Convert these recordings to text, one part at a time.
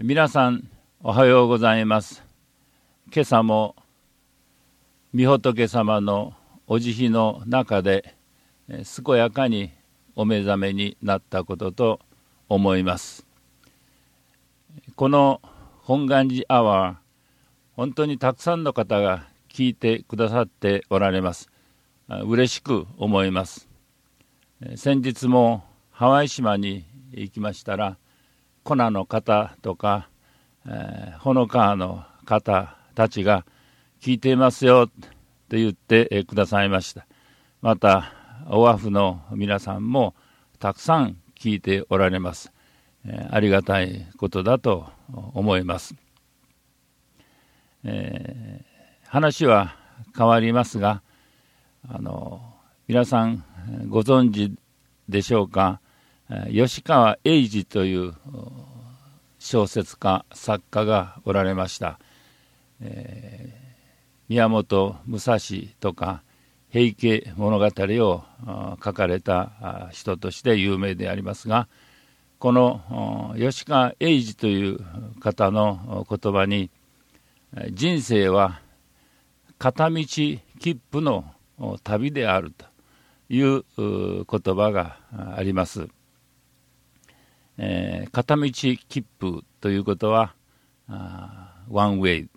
皆さんおはようございます。今朝も御仏様のお慈悲の中で健やかにお目覚めになったことと思います。この本願寺アワー本当にたくさんの方が聞いてくださっておられます。嬉しく思います。先日もハワイ島に行きましたらコナの方とか、えー、ほのかの方たちが聞いていますよと言ってくださいました。またオアフの皆さんもたくさん聞いておられます、えー、ありがたいことだと思います、えー、話は変わりますがあの皆さんご存知でしょうか？吉川英治という小説家作家がおられました、えー、宮本武蔵とか平家物語を書かれた人として有名でありますがこの吉川英治という方の言葉に人生は片道切符の旅であるという言葉があります。えー、片道切符ということはワンウェイ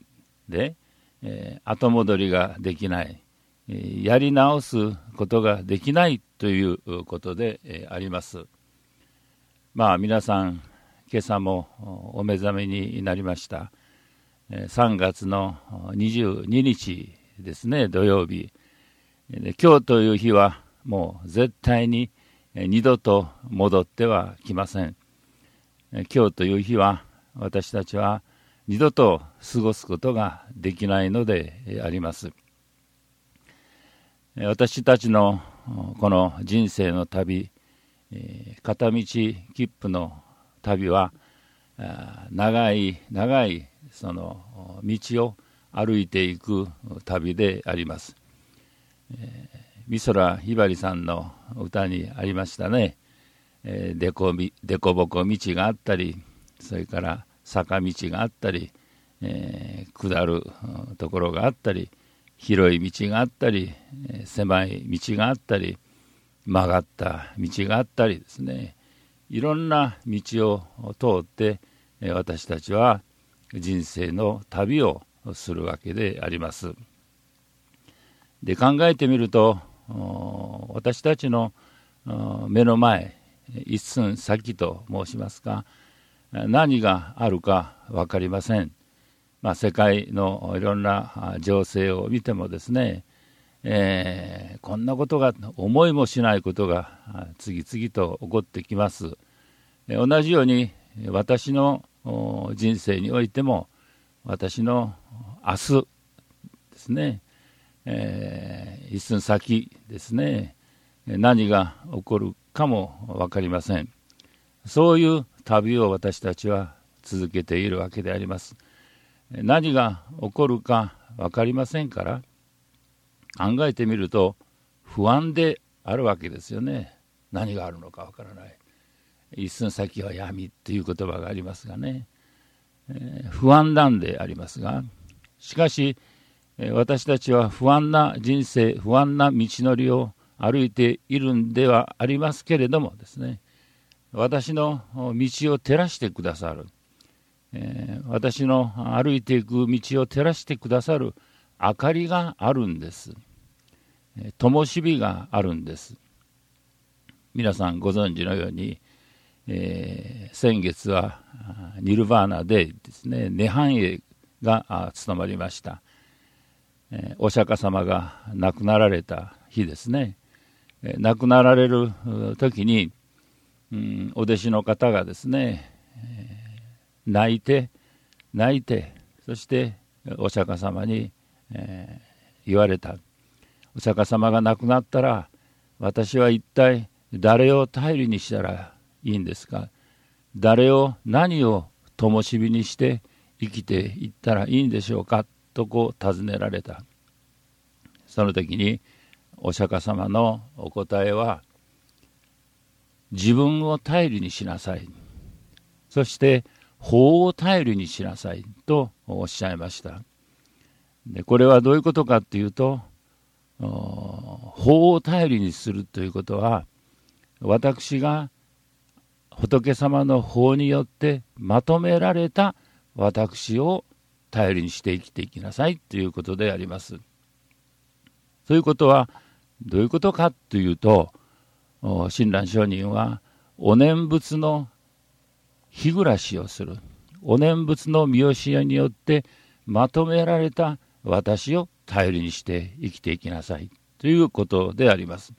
で、えー、後戻りができない、えー、やり直すことができないということで、え、あります。まあ皆さん今朝もお目覚めになりました。3月の22日ですね、土曜日。今日という日はもう絶対に二度と戻ってはきません。今日という日は私たちは二度と過ごすことができないのであります私たちのこの人生の旅片道切符の旅は長い長いその道を歩いていく旅であります。美空ひばりさんの歌にありましたね。えー、でこびでこぼこ道があったりそれから坂道があったり、えー、下るところがあったり広い道があったり、えー、狭い道があったり曲がった道があったりですねいろんな道を通って、え私たちは人生の旅をするわけであります。で考えてみると私たちの目の前一寸先と申しますか何があるか分かりません、まあ、世界のいろんな情勢を見てもですね、えー、こんなことが思いもしないことが次々と起こってきます。同じように私の人生においても私の明日ですね、えー、一寸先ですね何が起こるかも分かりません。そういう旅を私たちは続けているわけであります。何が起こるか分かりませんから考えてみると不安であるわけですよね。何があるのか分からない。一寸先は闇っていう言葉がありますがね、えー、不安なんでありますがしかし私たちは不安な人生不安な道のりを歩いているんではありますけれどもですね私の道を照らしてくださる、えー、私の歩いていく道を照らしてくださる明かりがあるんです。灯火があるんです。皆さんご存知のように、えー、先月はニルバーナでですね。涅槃会が務まりました、えー、お釈迦様が亡くなられた日ですね。亡くなられる時に、うん、お弟子の方がですね、泣いて泣いてそしてお釈迦様に、えー、言われた。お釈迦様が亡くなったら私は一体誰を頼りにしたらいいんですか？誰を何を灯火にして生きていったらいいんでしょうか？とこう尋ねられた。その時にお釈迦様のお答えは自分を頼りにしなさいそして法を頼りにしなさいとおっしゃいましたでこれはどういうことかっていうと法を頼りにするということは私が仏様の法によってまとめられた私を頼りにして生きていきなさいということであります。ということはどういうことかというと親鸞上人はお念仏の日暮らしをするお念仏の見教えによってまとめられた私を頼りにして生きていきなさいということであります。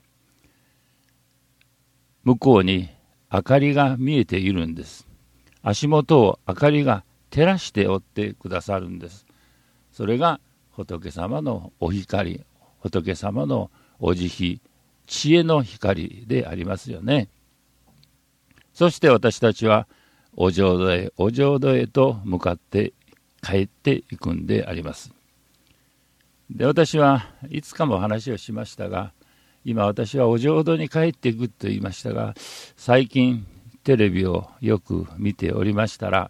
向こうに明かりが見えているんです。足元を明かりが照らしておってくださるんです。それが仏様のお光、仏様のお慈悲、知恵の光でありますよね。そして私たちはお浄土へお浄土へと向かって帰っていくんであります。で私はいつかも話をしましたが今私はお浄土に帰っていくと言いましたが最近テレビをよく見ておりましたら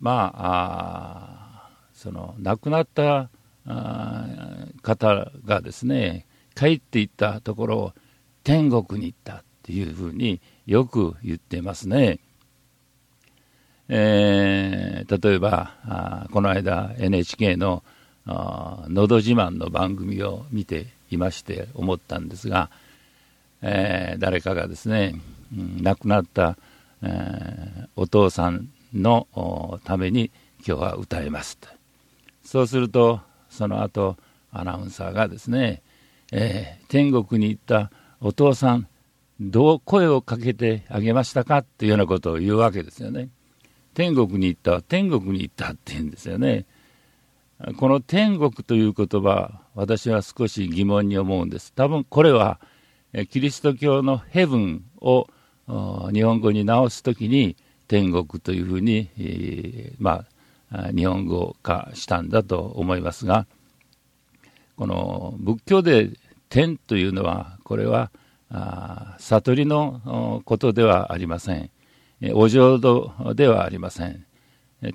まあその亡くなった方がですね帰っていったところを天国に行ったっていうふうによく言ってますね。えー、例えばこの間 NHK の「のど自慢」の番組を見ていまして思ったんですが、えー、誰かがですね、うん、亡くなった、えー、お父さんのために今日は歌いますとそうするとその後アナウンサーがですね、えー、天国に行ったお父さんどう声をかけてあげましたかというようなことを言うわけですよね。天国に行った天国に行ったって言うんですよね。この天国という言葉私は少し疑問に思うんです多分これはキリスト教のヘブンを日本語に直す時に天国というふうに、えー、まあ日本語化したんだと思いますがこの仏教で天というのはこれは悟りのことではありませんお浄土ではありません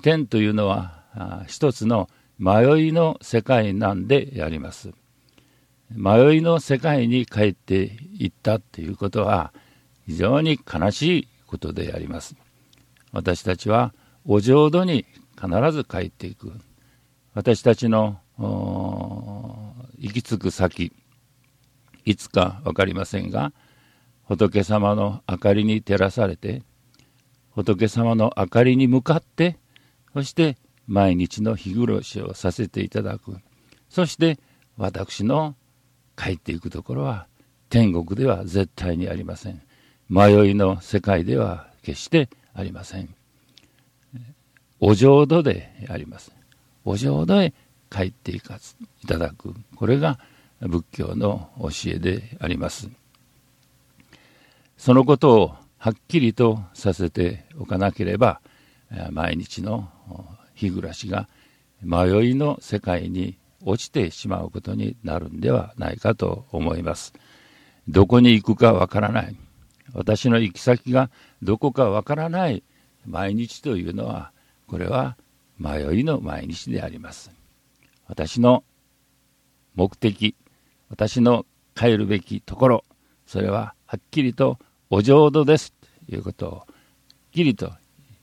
天というのは一つの迷いの世界なんであります。迷いの世界に帰っていったということは非常に悲しいことであります。私たちはお浄土に必ず帰っていく。私たちの行き着く先、いつか分かりませんが、仏様の明かりに照らされて、仏様の明かりに向かって、そして毎日の日暮らしをさせていただく。そして私の帰っていくところは天国では絶対にありません。迷いの世界では決してありません。お浄土であります。お浄土へ帰っていかいただくこれが仏教の教えでありますそのことをはっきりとさせておかなければ毎日の日暮らしが迷いの世界に落ちてしまうことになるんではないかと思います。どこに行くかわからない。私の行き先がどこかわからない毎日というのは、これは迷いの毎日であります。私の目的、私の帰るべきところ、それははっきりとお浄土ですということをはっきりと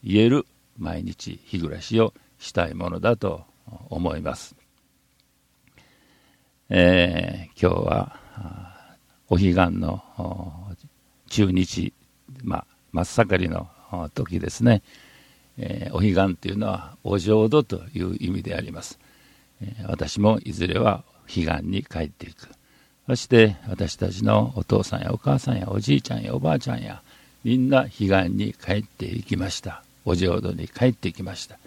言える毎日日暮らしをしたいものだと思います。えー、今日はお彼岸の中日、まあ、真っ盛りの時ですね、えー、お彼岸というのはお浄土という意味であります、私もいずれは彼岸に帰っていく。そして私たちのお父さんやお母さんやおじいちゃんやおばあちゃんやみんな彼岸に帰っていきました。お浄土に帰ってきました、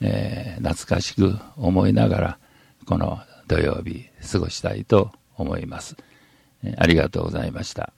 えー、懐かしく思いながらこの土曜日過ごしたいと思います、えー、ありがとうございました。